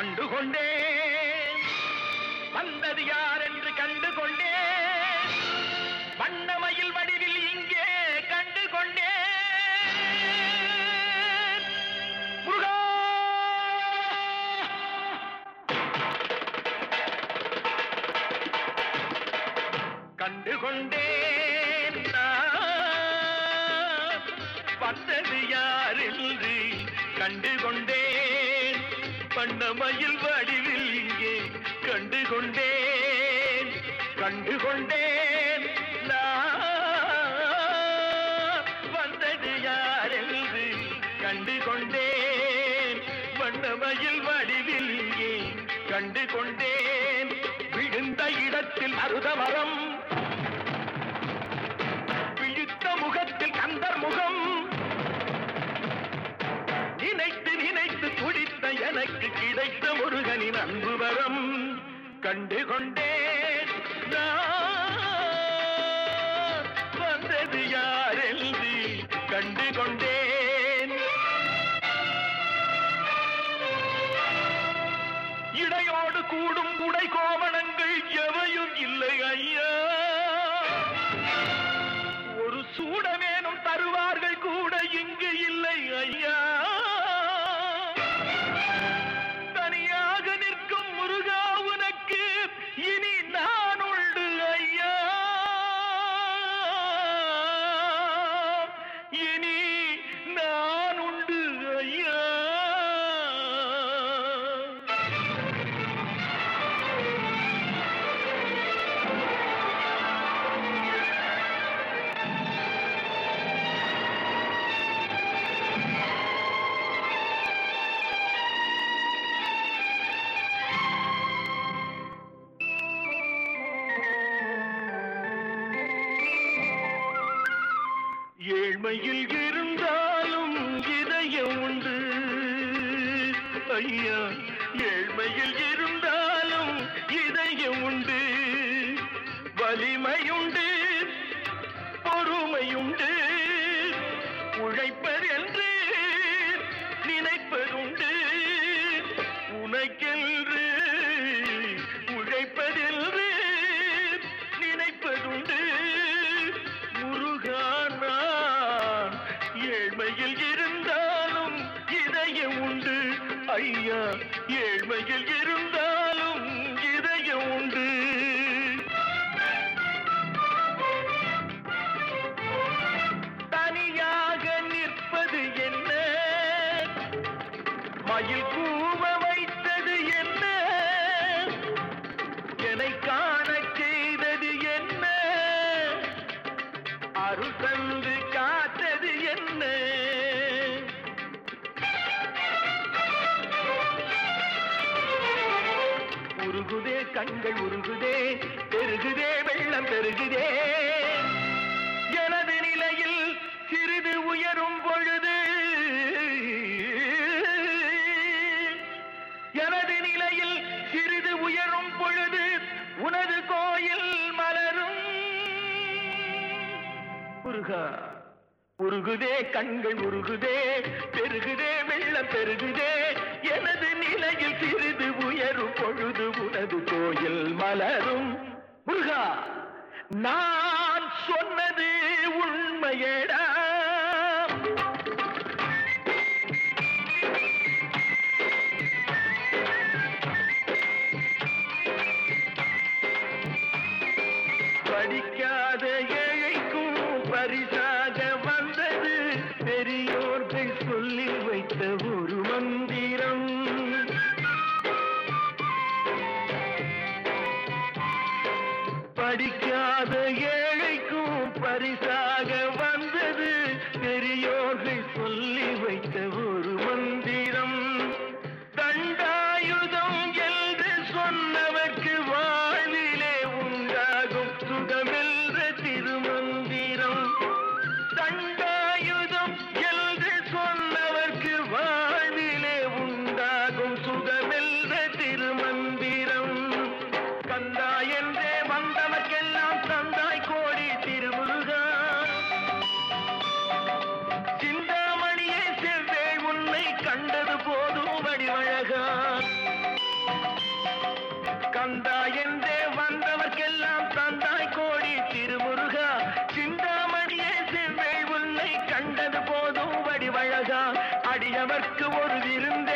கண்டுகொண்டேன் வந்தது யார் என்று கண்டுகொண்டேன் வண்ணமயில் வடிவில் இங்கே கண்டுகொண்டேன் முருகா! கண்டுகொண்டேன் நான் வந்தது யார் என்று கண்டுகொண்டேன் மயில் வடிவில் இங்கே கண்டு கொண்டேன் கண்டு கொண்டேன் வந்தது யார் என்று வந்த மயில் வடிவில் இங்கே கண்டு கொண்டேன் விழுந்த இடத்தில் அருதமரம் முருகனின் அன்பு வரம் கண்டு கொண்டேன் வந்தது யார் கண்டு கொண்டேன் இடையோடு கூடும் உடை கோவணங்கள் எவையும் இல்லை ஐயா. ஒரு சூடமேனும் தருவார்கள் கூட இங்கு இல்லை ஐயா. ஏழ்மையில் இருந்தாலும் இதயம் உண்டு. ஐயா ஏழ்மையில் இருந்தாலும் இதயம் உண்டு. வலிமையுண்டு பொறுமையுண்டு. உழைப்பர் என்று நினைப்பதுண்டு. உனக்கென்று ஏழ்மையில் இருந்தாலும் இதயம் உண்டு. ஐயா ஏழ்மையில் இருந்தாலும் இதயம் உண்டு. தனியாக நிற்பது என்ன? மயில் கூ உருகுதே கண்கள் உருகுதே பெருகுதே வெள்ளம் பெருகுதே. எனது நிலையில் சிறிது உயரும் பொழுது எனது நிலையில் சிறிது உயரும் பொழுது உனது கோயில் மலரும். முருகா உருகுதே கண்கள் உருகுதே பெருகுதே வெள்ளம் பெருகுதே எனது முருகா நான் சொன்னது உண்மையடா. படிக்காத ஏழைக்கும் பரிசு படிக்காத ஏழைக்கும் பரிசாக வந்தது பெரியோர்கள் சொல்லி வைத்த ஒரு மந்திரம். தண்டாயுதம் என்று சொன்னவர்க்கு வாழ்விலே உண்டாகும் சுகமென்ற திருமந்திரம். தண்டாயுதம் என்று சொன்னவர்க்கு வாழ்விலே உண்டாகும் சுகமென்ற திருமந்திரம். கந்தா என்றே வந்தவர்க்கெல்லாம் தந்தாய் கோடி திருமுருகா. சிந்தாமணியே செவ்வே உன்னை கண்டது போதும் வடிவழகா. கந்தா என்றே வந்தவர்க்கெல்லாம் தந்தாய் கோடி திருமுருகா. சிந்தாமணியே செவ்வை உன்னை கண்டது போதும் வடிவழகா. அடியவர்க்கு ஒரு விருந்து